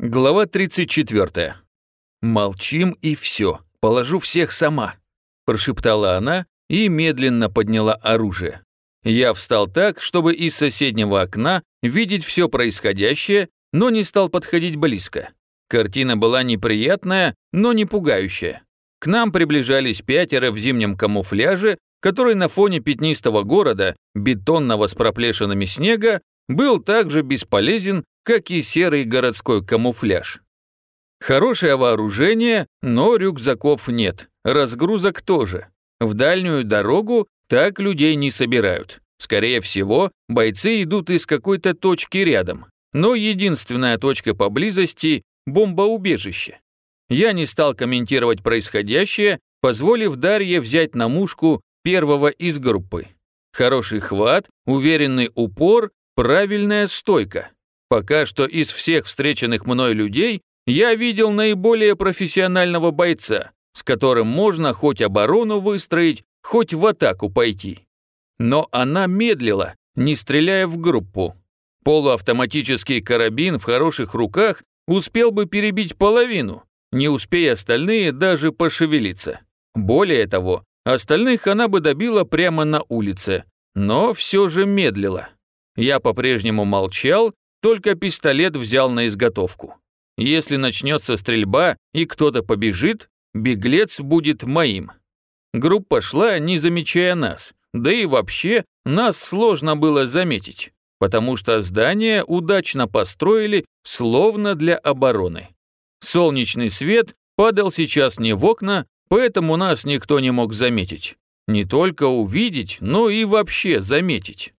Глава 34. «Молчим и все. Положу всех сама», – прошептала она и медленно подняла оружие. Я встал так, чтобы из соседнего окна видеть все происходящее, но не стал подходить близко. Картина была неприятная, но не пугающая. К нам приближались пятеро в зимнем камуфляже, который на фоне пятнистого города, бетонного с проплешинами снега, был так же бесполезен, как и серый городской камуфляж. Хорошее вооружение, но рюкзаков нет, разгрузок тоже. В дальнюю дорогу так людей не собирают. Скорее всего, бойцы идут из какой-то точки рядом. Но единственная точка поблизости – бомбоубежище. Я не стал комментировать происходящее, позволив Дарье взять на мушку первого из группы. Хороший хват, уверенный упор, правильная стойка. Пока что из всех встреченных мной людей я видел наиболее профессионального бойца, с которым можно хоть оборону выстроить, хоть в атаку пойти. Но она медлила, не стреляя в группу. Полуавтоматический карабин в хороших руках успел бы перебить половину, не успея остальные даже пошевелиться. Более того, остальных она бы добила прямо на улице, но все же медлила. Я по-прежнему молчал только пистолет взял на изготовку. Если начнется стрельба и кто-то побежит, беглец будет моим. Группа шла, не замечая нас, да и вообще нас сложно было заметить, потому что здание удачно построили словно для обороны. Солнечный свет падал сейчас не в окна, поэтому нас никто не мог заметить. Не только увидеть, но и вообще заметить.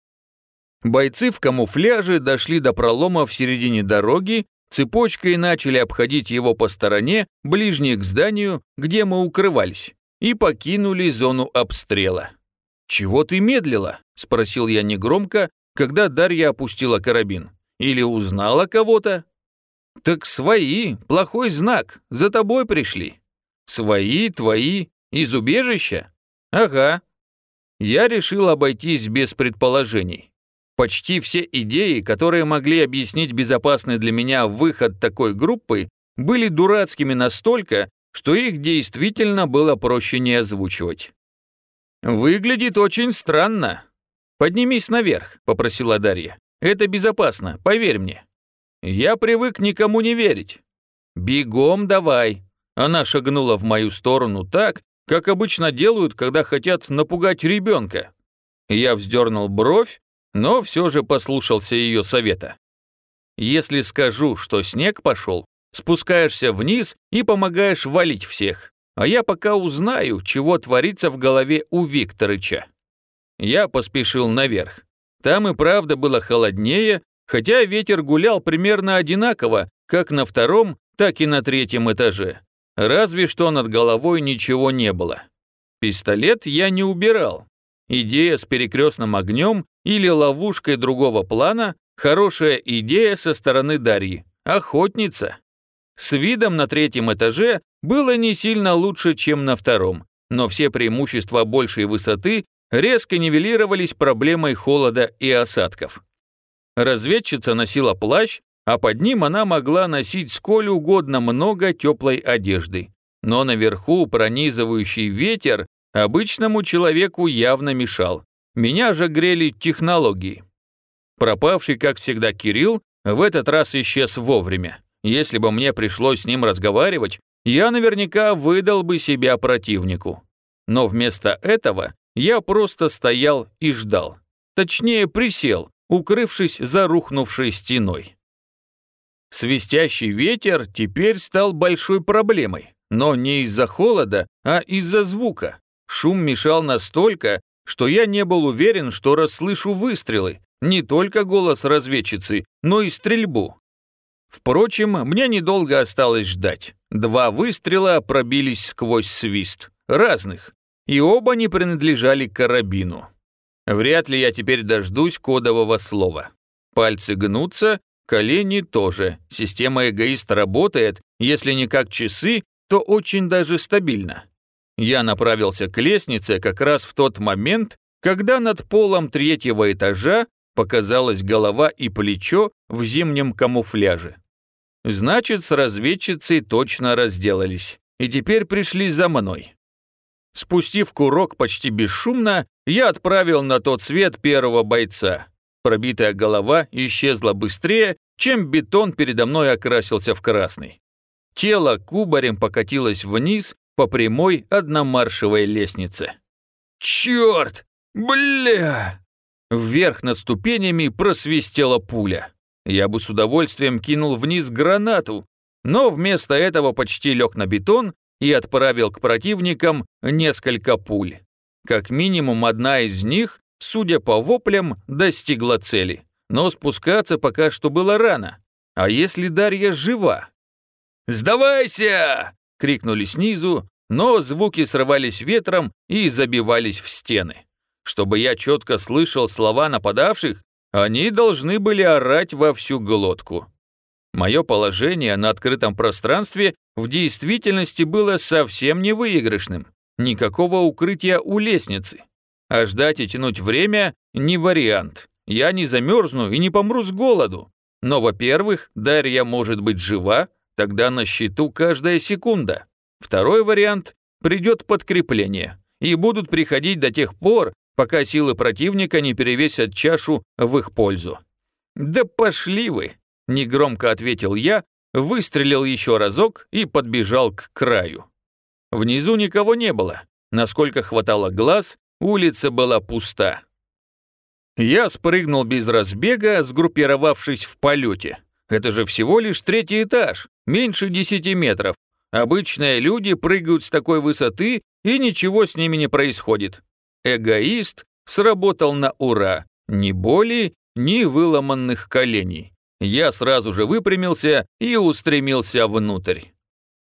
Бойцы в камуфляже дошли до пролома в середине дороги, цепочкой начали обходить его по стороне, ближней к зданию, где мы укрывались, и покинули зону обстрела. «Чего ты медлила?» – спросил я негромко, когда Дарья опустила карабин. «Или узнала кого-то?» «Так свои, плохой знак, за тобой пришли». «Свои, твои, из убежища?» «Ага». Я решил обойтись без предположений. Почти все идеи, которые могли объяснить безопасный для меня выход такой группы, были дурацкими настолько, что их действительно было проще не озвучивать. «Выглядит очень странно. Поднимись наверх», — попросила Дарья. «Это безопасно, поверь мне». «Я привык никому не верить». «Бегом давай». Она шагнула в мою сторону так, как обычно делают, когда хотят напугать ребенка. Я вздернул бровь, но все же послушался ее совета. Если скажу, что снег пошел, спускаешься вниз и помогаешь валить всех, а я пока узнаю, чего творится в голове у Викторыча. Я поспешил наверх. Там и правда было холоднее, хотя ветер гулял примерно одинаково, как на втором, так и на третьем этаже. Разве что над головой ничего не было. Пистолет я не убирал, Идея с перекрестным огнем или ловушкой другого плана – хорошая идея со стороны Дарьи. Охотница. С видом на третьем этаже было не сильно лучше, чем на втором, но все преимущества большей высоты резко нивелировались проблемой холода и осадков. Разведчица носила плащ, а под ним она могла носить сколь угодно много теплой одежды. Но наверху пронизывающий ветер Обычному человеку явно мешал. Меня же грели технологии. Пропавший, как всегда, Кирилл в этот раз исчез вовремя. Если бы мне пришлось с ним разговаривать, я наверняка выдал бы себя противнику. Но вместо этого я просто стоял и ждал. Точнее, присел, укрывшись за рухнувшей стеной. Свистящий ветер теперь стал большой проблемой, но не из-за холода, а из-за звука. Шум мешал настолько, что я не был уверен, что расслышу выстрелы, не только голос разведчицы, но и стрельбу. Впрочем, мне недолго осталось ждать. Два выстрела пробились сквозь свист, разных, и оба не принадлежали карабину. Вряд ли я теперь дождусь кодового слова. Пальцы гнутся, колени тоже. Система эгоист работает, если не как часы, то очень даже стабильно. Я направился к лестнице как раз в тот момент, когда над полом третьего этажа показалась голова и плечо в зимнем камуфляже. Значит, с разведчицей точно разделались. И теперь пришли за мной. Спустив курок почти бесшумно, я отправил на тот свет первого бойца. Пробитая голова исчезла быстрее, чем бетон передо мной окрасился в красный. Тело кубарем покатилось вниз по прямой одномаршевой лестнице. «Черт! Бля!» Вверх над ступенями просвистела пуля. Я бы с удовольствием кинул вниз гранату, но вместо этого почти лег на бетон и отправил к противникам несколько пуль. Как минимум одна из них, судя по воплям, достигла цели. Но спускаться пока что было рано. А если Дарья жива? «Сдавайся!» — крикнули снизу, но звуки срывались ветром и забивались в стены. Чтобы я четко слышал слова нападавших, они должны были орать во всю глотку. Мое положение на открытом пространстве в действительности было совсем не выигрышным. Никакого укрытия у лестницы. А ждать и тянуть время – не вариант. Я не замерзну и не помру с голоду. Но, во-первых, Дарья может быть жива, тогда на счету каждая секунда. Второй вариант – придет подкрепление. И будут приходить до тех пор, пока силы противника не перевесят чашу в их пользу. «Да пошли вы!» – негромко ответил я, выстрелил еще разок и подбежал к краю. Внизу никого не было. Насколько хватало глаз, улица была пуста. Я спрыгнул без разбега, сгруппировавшись в полете. Это же всего лишь третий этаж, меньше десяти метров. Обычные люди прыгают с такой высоты, и ничего с ними не происходит. Эгоист сработал на ура. Ни боли, ни выломанных коленей. Я сразу же выпрямился и устремился внутрь.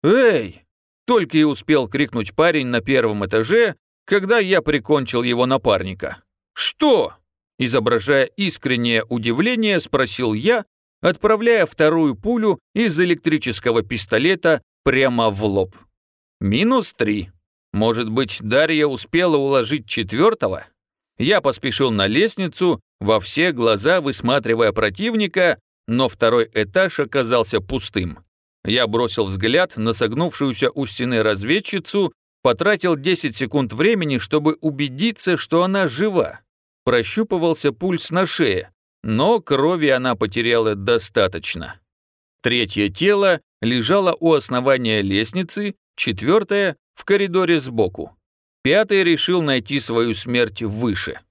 «Эй!» Только и успел крикнуть парень на первом этаже, когда я прикончил его напарника. «Что?» Изображая искреннее удивление, спросил я, отправляя вторую пулю из электрического пистолета прямо в лоб. Минус три. Может быть, Дарья успела уложить четвертого? Я поспешил на лестницу, во все глаза высматривая противника, но второй этаж оказался пустым. Я бросил взгляд на согнувшуюся у стены разведчицу, потратил 10 секунд времени, чтобы убедиться, что она жива. Прощупывался пульс на шее, но крови она потеряла достаточно. Третье тело лежало у основания лестницы, четвертое в коридоре сбоку. Пятый решил найти свою смерть выше.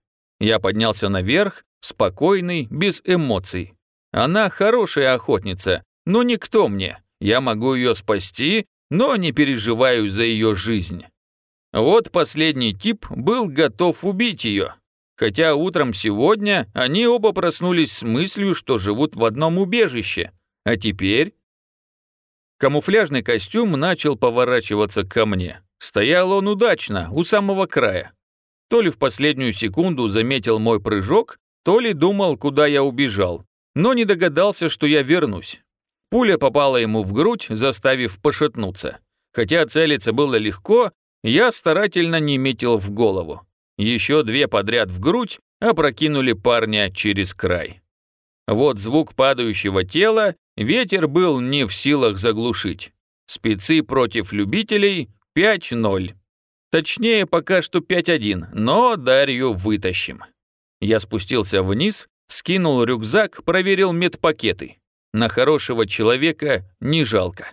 Я поднялся наверх, спокойный, без эмоций. Она хорошая охотница, но никто мне. Я могу ее спасти, но не переживаю за ее жизнь. Вот последний тип был готов убить ее. Хотя утром сегодня они оба проснулись с мыслью, что живут в одном убежище. А теперь Камуфляжный костюм начал поворачиваться ко мне. Стоял он удачно, у самого края. То ли в последнюю секунду заметил мой прыжок, то ли думал, куда я убежал, но не догадался, что я вернусь. Пуля попала ему в грудь, заставив пошатнуться. Хотя целиться было легко, я старательно не метил в голову. Еще две подряд в грудь опрокинули парня через край. Вот звук падающего тела ветер был не в силах заглушить. Спецы против любителей 5-0. Точнее, пока что 5-1, но Дарью вытащим. Я спустился вниз, скинул рюкзак, проверил медпакеты. На хорошего человека не жалко.